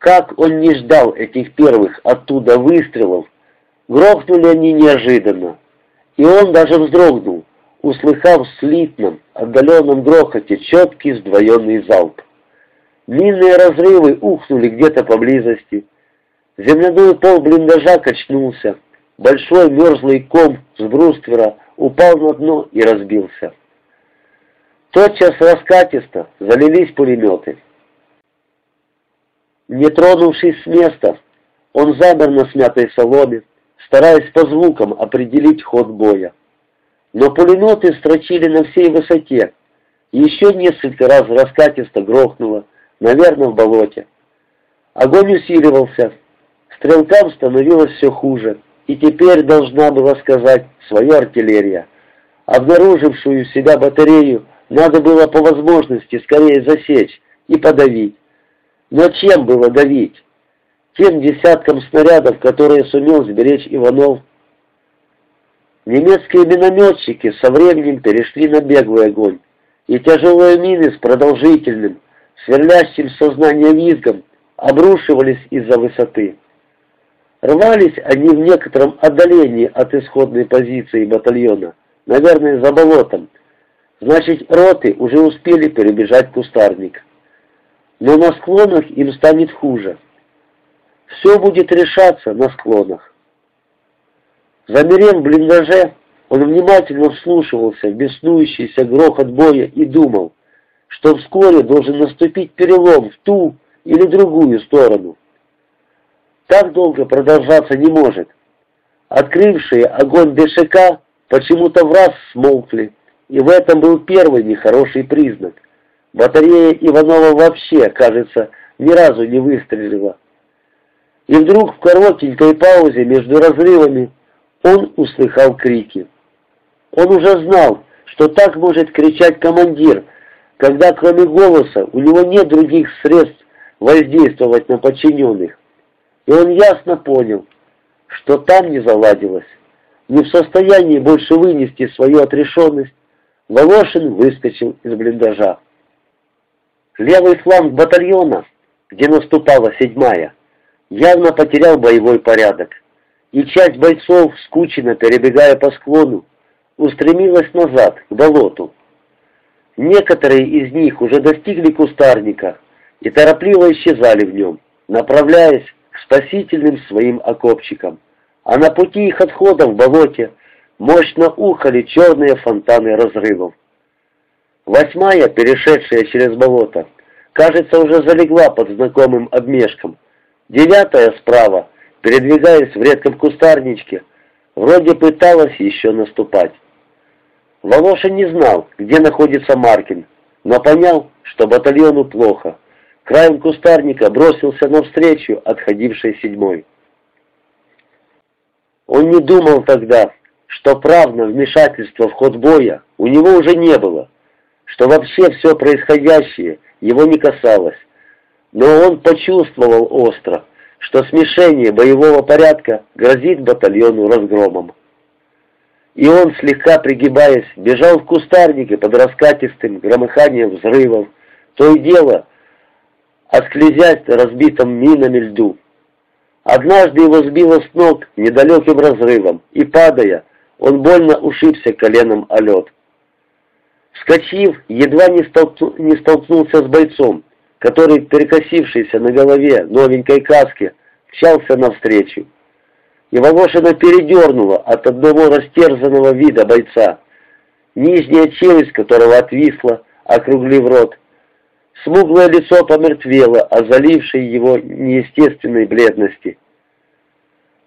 Как он не ждал этих первых оттуда выстрелов, грохнули они неожиданно, и он даже вздрогнул, услыхав в слитном, отдаленном грохоте четкий сдвоенный залп. Минные разрывы ухнули где-то поблизости. Земляной пол блиндажа качнулся. Большой мерзлый ком с бруствера упал на дно и разбился. Тотчас раскатисто залились пулеметы. Не тронувшись с места, он замер на смятой соломе, стараясь по звукам определить ход боя. Но пулеметы строчили на всей высоте. Еще несколько раз раскатисто грохнуло, наверное, в болоте. Огонь усиливался. Стрелкам становилось все хуже, и теперь должна была сказать свою артиллерия. Обнаружившую себя батарею надо было по возможности скорее засечь и подавить. Но чем было давить? Тем десяткам снарядов, которые сумел сберечь Иванов. Немецкие минометчики со временем перешли на беглый огонь, и тяжелые мины с продолжительным, сверлящим сознание визгом, обрушивались из-за высоты. Рвались они в некотором отдалении от исходной позиции батальона, наверное, за болотом. Значит, роты уже успели перебежать кустарник. Но на склонах им станет хуже. Все будет решаться на склонах. Замерев в блиндаже, он внимательно вслушивался в беснующийся грохот боя и думал, что вскоре должен наступить перелом в ту или другую сторону. Так долго продолжаться не может. Открывшие огонь ДШК почему-то в раз смолкли, и в этом был первый нехороший признак. Батарея Иванова вообще, кажется, ни разу не выстрелила. И вдруг в коротенькой паузе между разрывами он услыхал крики. Он уже знал, что так может кричать командир, когда кроме голоса у него нет других средств воздействовать на подчиненных. И он ясно понял, что там не заладилось. Не в состоянии больше вынести свою отрешенность, Волошин выскочил из блиндажа. Левый фланг батальона, где наступала седьмая, явно потерял боевой порядок, и часть бойцов, скучно перебегая по склону, устремилась назад, к болоту. Некоторые из них уже достигли кустарника и торопливо исчезали в нем, направляясь к спасительным своим окопчикам, а на пути их отхода в болоте мощно ухали черные фонтаны разрывов. Восьмая, перешедшая через болото, кажется, уже залегла под знакомым обмешком. Девятая справа, передвигаясь в редком кустарничке, вроде пыталась еще наступать. Волошин не знал, где находится Маркин, но понял, что батальону плохо. Краем кустарника бросился навстречу отходившей седьмой. Он не думал тогда, что прав на вмешательство в ход боя у него уже не было что вообще все происходящее его не касалось. Но он почувствовал остро, что смешение боевого порядка грозит батальону разгромом. И он, слегка пригибаясь, бежал в кустарнике под раскатистым громыханием взрывов, то и дело, осклезясь разбитым минами льду. Однажды его сбило с ног недалеким разрывом, и, падая, он больно ушибся коленом о лед. Вскочив, едва не, столкну, не столкнулся с бойцом, который, перекосившийся на голове новенькой каске, мчался навстречу. И Волошина передернула от одного растерзанного вида бойца, нижняя челюсть которого отвисла, округлив рот. Смуглое лицо помертвело, озалившее его неестественной бледности.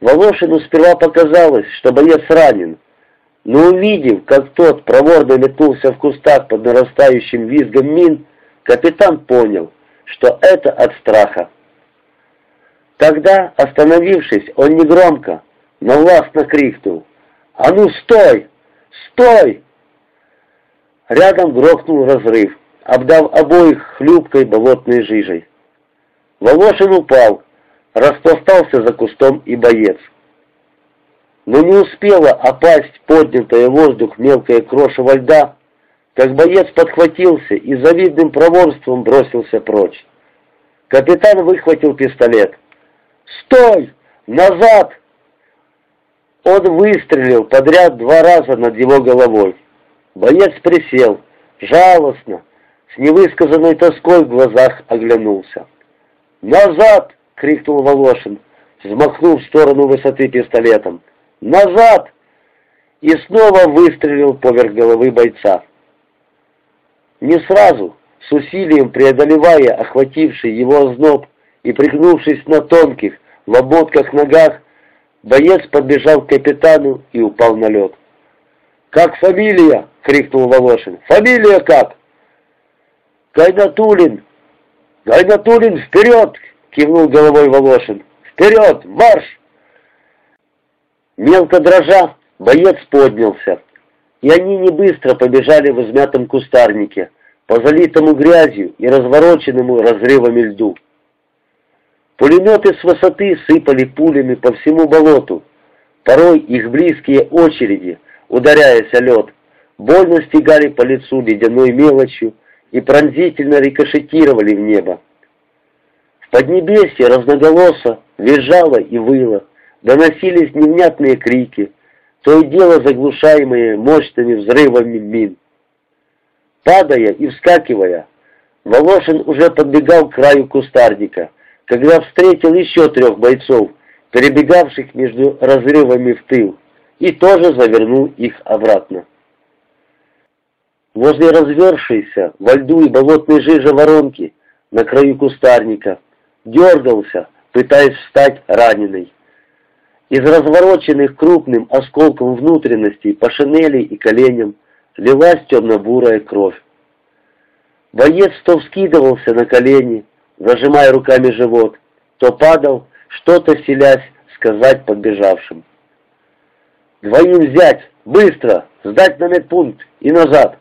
Волошину сперва показалось, что боец ранен, но увидев, как тот проворно метнулся в кустах под нарастающим визгом мин, капитан понял, что это от страха. Тогда, остановившись, он негромко, но властно крикнул «А ну стой! Стой!» Рядом грохнул разрыв, обдав обоих хлюпкой болотной жижей. Волошин упал, распластался за кустом и боец но не успела опасть поднятая в воздух мелкая крошево льда, как боец подхватился и завидным проворством бросился прочь. Капитан выхватил пистолет. «Стой! Назад!» Он выстрелил подряд два раза над его головой. Боец присел, жалостно, с невысказанной тоской в глазах оглянулся. «Назад!» — крикнул Волошин, взмахнув в сторону высоты пистолетом. «Назад!» И снова выстрелил поверх головы бойца. Не сразу, с усилием преодолевая охвативший его озноб и пригнувшись на тонких, в обмотках ногах, боец подбежал к капитану и упал на лед. «Как фамилия?» — крикнул Волошин. «Фамилия как?» «Гайнатулин!» «Гайнатулин, вперед!» — кивнул головой Волошин. «Вперед! Марш!» Мелко дрожа, боец поднялся, и они не быстро побежали в измятом кустарнике, по залитому грязью и развороченному разрывами льду. Пулеметы с высоты сыпали пулями по всему болоту, порой их близкие очереди, ударяясь о лед, больно стегали по лицу ледяной мелочью и пронзительно рикошетировали в небо. В Поднебесье разноголосо визжало и выло, доносились невнятные крики, то и дело заглушаемые мощными взрывами мин. Падая и вскакивая, Волошин уже подбегал к краю кустарника, когда встретил еще трех бойцов, перебегавших между разрывами в тыл, и тоже завернул их обратно. Возле развершейся во льду и болотной жиже воронки на краю кустарника дергался, пытаясь встать раненый. Из развороченных крупным осколком внутренностей по шинели и коленям лилась темно-бурая кровь. Боец то вскидывался на колени, зажимая руками живот, то падал, что-то селясь сказать подбежавшим. «Двоим взять! Быстро! Сдать на медпункт и назад!»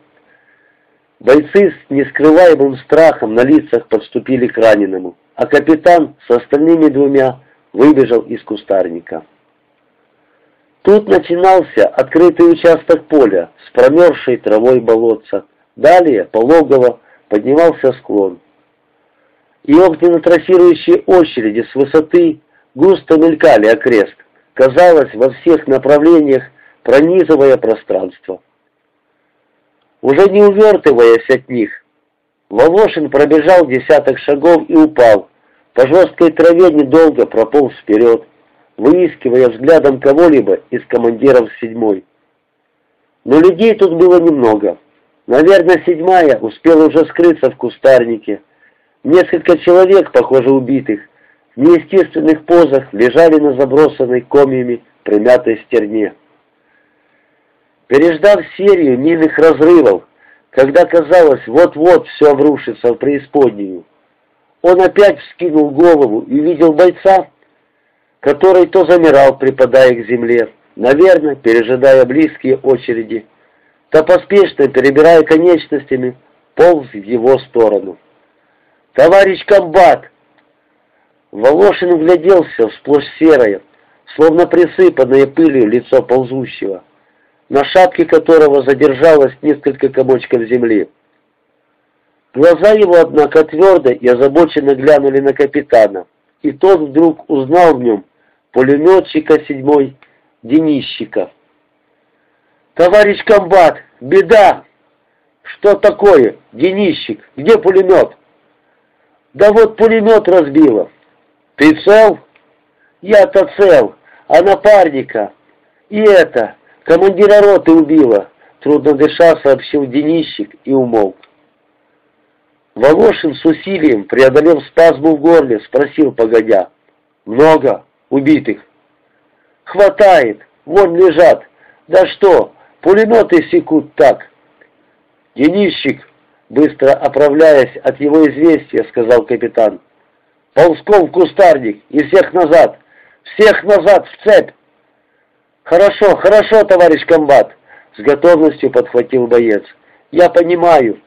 Бойцы с нескрываемым страхом на лицах подступили к раненому, а капитан с остальными двумя выбежал из кустарника. Тут начинался открытый участок поля с промерзшей травой болотца. Далее, пологово, поднимался склон. И огненно-трассирующие очереди с высоты густо мелькали окрест, казалось, во всех направлениях пронизывая пространство. Уже не увертываясь от них, Волошин пробежал десяток шагов и упал, по жесткой траве недолго прополз вперед выискивая взглядом кого-либо из командиров седьмой. Но людей тут было немного. Наверное, седьмая успела уже скрыться в кустарнике. Несколько человек, похоже, убитых, в неестественных позах лежали на забросанной комьями примятой стерне. Переждав серию минных разрывов, когда казалось, вот-вот все обрушится в преисподнюю, он опять вскинул голову и увидел бойца, который то замирал, припадая к земле, наверное, пережидая близкие очереди, то поспешно, перебирая конечностями, полз в его сторону. «Товарищ комбат!» Волошин вгляделся сплошь серое, словно присыпанное пылью лицо ползущего, на шапке которого задержалось несколько комочков земли. Глаза его, однако, твердо и озабоченно глянули на капитана, и тот вдруг узнал в нем пулеметчика седьмой Денищика. «Товарищ комбат, беда!» «Что такое, Денищик? Где пулемет?» «Да вот пулемет разбило». «Ты цел?» «Я-то цел, а напарника...» «И это, командира роты убила», — трудно дыша сообщил Денищик и умолк. Волошин с усилием, преодолев спазму в горле, спросил, погодя, «Много?» Убитых. Хватает, вон лежат. Да что, пулеметы секут так. Денищик, быстро оправляясь от его известия, сказал капитан. Ползком в кустарник и всех назад. Всех назад в цепь. Хорошо, хорошо, товарищ комбат, с готовностью подхватил боец. Я понимаю.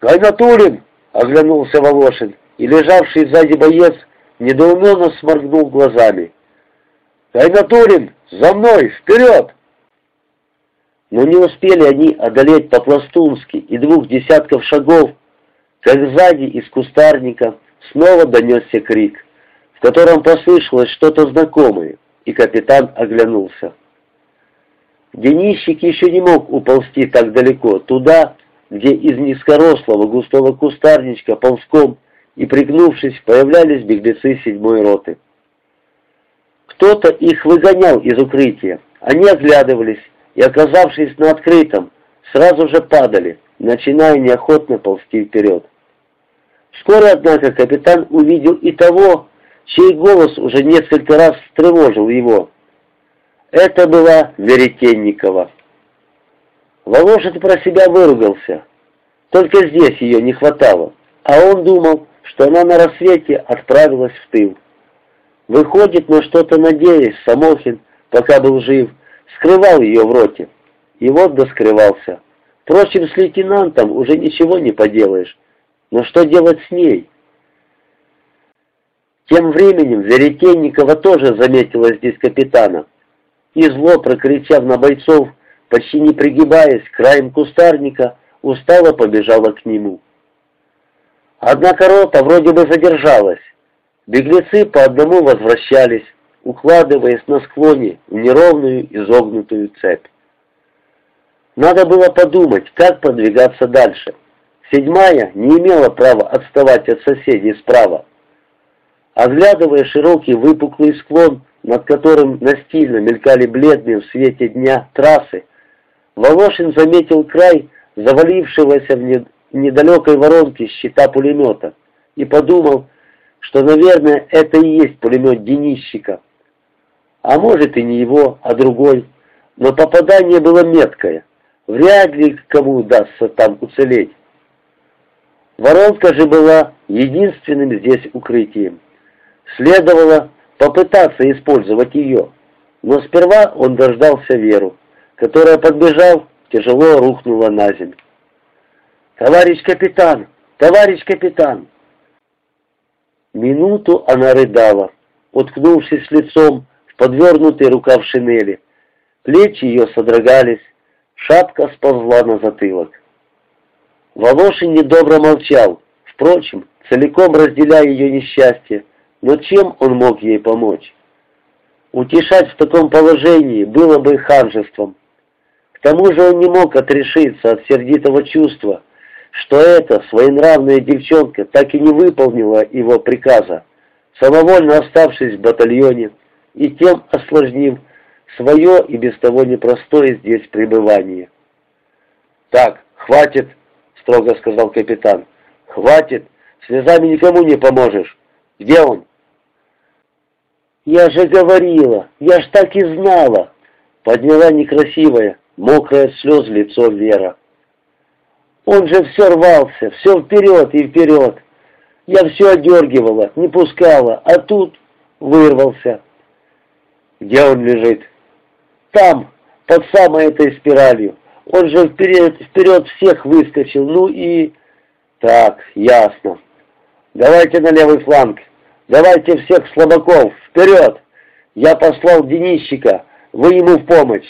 Гайнатулин, оглянулся Волошин, и лежавший сзади боец недоуменно сморгнул глазами. «Гайнатулин, за мной, вперед!» Но не успели они одолеть по-пластунски и двух десятков шагов, как сзади из кустарника снова донесся крик, в котором послышалось что-то знакомое, и капитан оглянулся. Денищик еще не мог уползти так далеко, туда, где из низкорослого густого кустарничка ползком и пригнувшись появлялись беглецы седьмой роты. Кто-то их выгонял из укрытия, они оглядывались и, оказавшись на открытом, сразу же падали, начиная неохотно ползти вперед. Вскоре, однако, капитан увидел и того, чей голос уже несколько раз встревожил его. Это была Веретенникова. Волошин про себя выругался. Только здесь ее не хватало, а он думал, что она на рассвете отправилась в тыл. Выходит, на что-то надеясь, Самохин, пока был жив, скрывал ее в роте. И вот доскрывался. Впрочем, с лейтенантом уже ничего не поделаешь. Но что делать с ней? Тем временем Веретенникова тоже заметила здесь капитана. И зло, прокричав на бойцов, почти не пригибаясь, краем кустарника, устало побежала к нему. Однако рота вроде бы задержалась. Беглецы по одному возвращались, укладываясь на склоне в неровную изогнутую цепь. Надо было подумать, как продвигаться дальше. Седьмая не имела права отставать от соседей справа. Оглядывая широкий выпуклый склон, над которым настильно мелькали бледные в свете дня трассы, Волошин заметил край завалившегося в недалекой воронке щита пулемета и подумал, что, наверное, это и есть пулемет Денищика. А может и не его, а другой. Но попадание было меткое. Вряд ли кому удастся там уцелеть. Воронка же была единственным здесь укрытием. Следовало попытаться использовать ее. Но сперва он дождался Веру, которая, подбежав, тяжело рухнула на землю. «Товарищ капитан! Товарищ капитан!» Минуту она рыдала, уткнувшись лицом в подвернутый рукав шинели. Плечи ее содрогались, шапка сползла на затылок. Волошин недобро молчал, впрочем, целиком разделяя ее несчастье, но чем он мог ей помочь? Утешать в таком положении было бы ханжеством. К тому же он не мог отрешиться от сердитого чувства, что эта своенравная девчонка так и не выполнила его приказа, самовольно оставшись в батальоне и тем осложнив свое и без того непростое здесь пребывание. «Так, хватит!» — строго сказал капитан. «Хватит! Слезами никому не поможешь! Где он?» «Я же говорила! Я ж так и знала!» Подняла некрасивое, мокрое слез лицо Вера. Он же все рвался, все вперед и вперед. Я все одергивала, не пускала, а тут вырвался. Где он лежит? Там, под самой этой спиралью. Он же вперед, вперед всех выскочил, ну и... Так, ясно. Давайте на левый фланг. Давайте всех слабаков, вперед! Я послал Денищика, вы ему в помощь.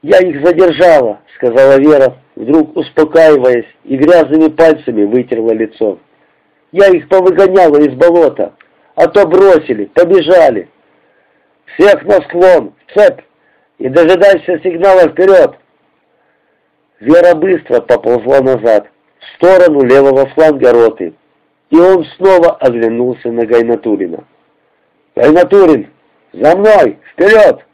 «Я их задержала», — сказала Вера, вдруг успокаиваясь, и грязными пальцами вытерла лицо. «Я их повыгоняла из болота, а то бросили, побежали. Всех на склон, в цепь, и дожидайся сигнала вперед!» Вера быстро поползла назад, в сторону левого фланга роты, и он снова оглянулся на Гайнатурина. «Гайнатурин, за мной, вперед!»